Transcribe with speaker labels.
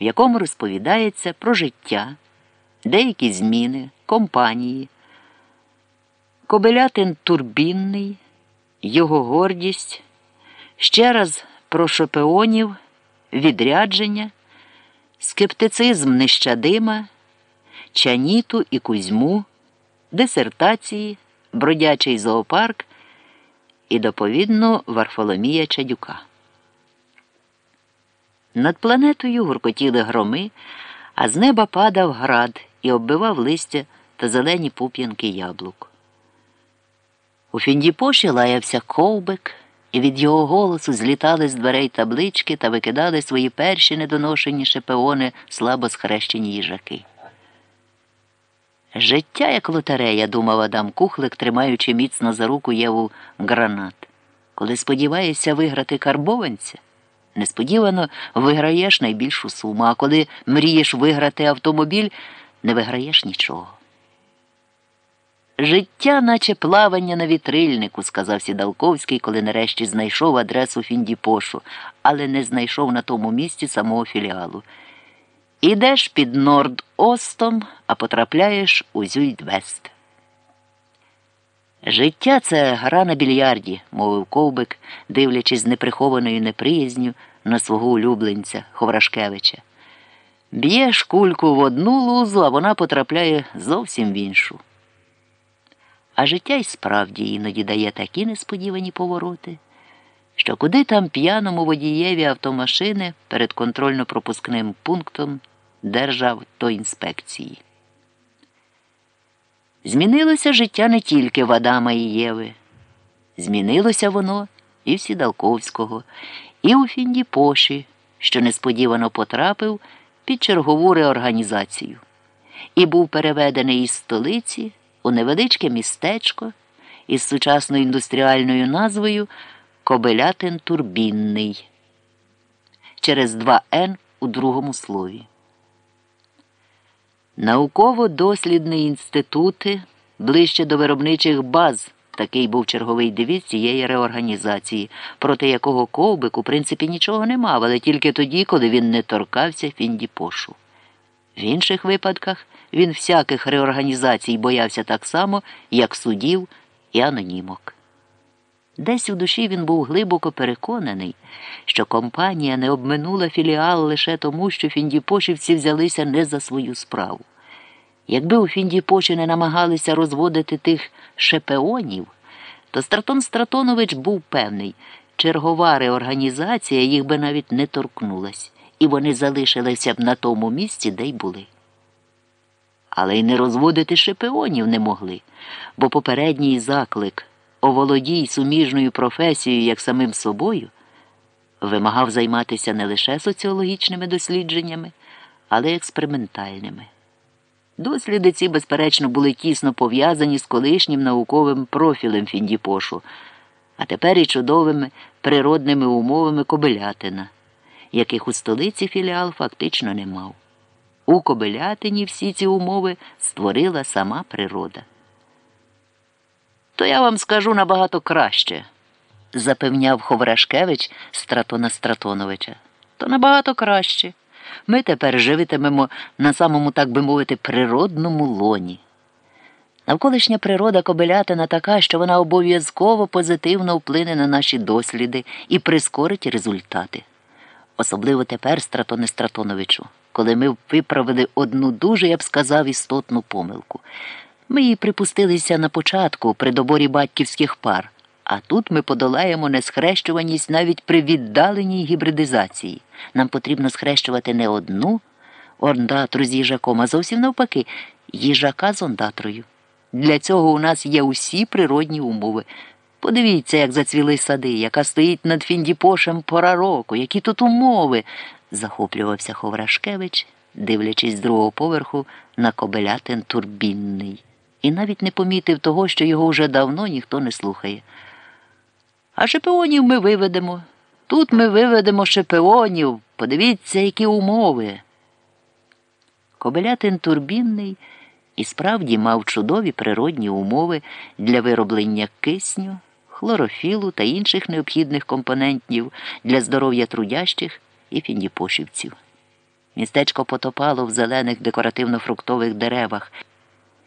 Speaker 1: в якому розповідається про життя, деякі зміни, компанії, Кобелятин турбінний, його гордість, ще раз про шопеонів, відрядження, скептицизм нещадима, чаніту і кузьму, дисертації, бродячий зоопарк і доповідно Варфоломія Чадюка. Над планетою гуркотіли громи, а з неба падав град і оббивав листя та зелені пуп'янки яблук. У Фіндіпоші лаявся ковбик, і від його голосу злітали з дверей таблички та викидали свої перші недоношені шепеони слабо схрещені їжаки. Життя як лотерея, думав Адам Кухлик, тримаючи міцно за руку Єву гранат. Коли сподіваєшся виграти карбованця, несподівано виграєш найбільшу суму, а коли мрієш виграти автомобіль, не виграєш нічого. Життя, наче плавання на вітрильнику, сказав Сідалковський, коли нарешті знайшов адресу Фіндіпошу, але не знайшов на тому місці самого філіалу. Ідеш під Норд-Остом, а потрапляєш у Зюйдвест. Життя це гра на більярді, мовив ковбик, дивлячись з неприхованою неприязню на свого улюбленця Ховрашкевича. Б'єш кульку в одну лузу, а вона потрапляє зовсім в іншу. А життя й справді іноді дає такі несподівані повороти, що куди там п'яному водієві автомашини перед контрольно-пропускним пунктом держав то інспекції. Змінилося життя не тільки в Адама і Єви. Змінилося воно і в Сідалковського, і у Фіндіпоші, що несподівано потрапив під чергову реорганізацію, і був переведений із столиці у невеличке містечко із сучасною індустріальною назвою Кобелятин Турбінний через два Н у другому слові. Науково-дослідні інститути ближче до виробничих баз. Такий був черговий девіз цієї реорганізації, проти якого ковбик, у принципі, нічого не мав, але тільки тоді, коли він не торкався Фіндіпошу. В інших випадках він всяких реорганізацій боявся так само, як судів і анонімок. Десь у душі він був глибоко переконаний, що компанія не обминула філіал лише тому, що фіндіпошівці взялися не за свою справу. Якби у Фіндіпоші не намагалися розводити тих шепеонів, то Стратон Стратонович був певний, чергова реорганізація їх би навіть не торкнулась, і вони залишилися б на тому місці, де й були. Але й не розводити шепеонів не могли, бо попередній заклик оволодій суміжною професією як самим собою вимагав займатися не лише соціологічними дослідженнями, але й експериментальними. Досліди ці, безперечно, були тісно пов'язані з колишнім науковим профілем Фіндіпошу, а тепер і чудовими природними умовами Кобилятина, яких у столиці філіал фактично не мав. У Кобилятині всі ці умови створила сама природа. То я вам скажу набагато краще, запевняв Ховрашкевич Стратона Стратоновича. То набагато краще. Ми тепер живитимемо на самому, так би мовити, природному лоні. Навколишня природа Кобилятина така, що вона обов'язково позитивно вплине на наші досліди і прискорить результати. Особливо тепер, Стратоне Стратоновичу, коли ми виправили одну дуже, я б сказав, істотну помилку. Ми її припустилися на початку при доборі батьківських пар, а тут ми подолаємо несхрещуваність навіть при віддаленій гібридизації. Нам потрібно схрещувати не одну орндатру з їжаком, а зовсім навпаки, їжака з ондатрою. Для цього у нас є усі природні умови. Подивіться, як зацвіли сади, яка стоїть над Фіндіпошем пора року, які тут умови, захоплювався Ховрашкевич, дивлячись з другого поверху на кобелятин турбінний, і навіть не помітив того, що його вже давно ніхто не слухає. А шепеонів ми виведемо. Тут ми виведемо шепеонів. Подивіться, які умови. Кобелятин турбінний і справді мав чудові природні умови для вироблення кисню, хлорофілу та інших необхідних компонентів для здоров'я трудящих і фіндіпошівців. Містечко потопало в зелених декоративно-фруктових деревах.